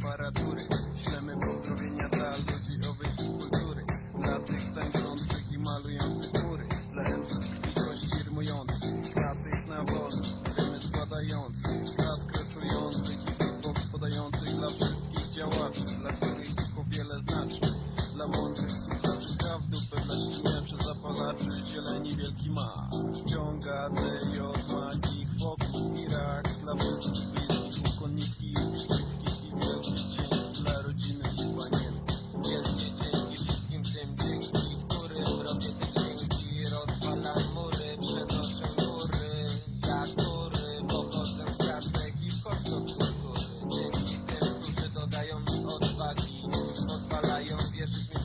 aparatury Ślemy pozdrowienia dla ludzi o wyższej kultury. Dla tych tańczących i malujących mury Dla MC ktoś firmujących Dla tych na wolno, ziemię składających. Dla skroczujących i beatbox podających Dla wszystkich działaczy, dla których tylko wiele znaczy. Dla mądrych słuchaczy kraw dupy, dla zapalaczy Zieleni wielki ma, ściąga DJ That's just me.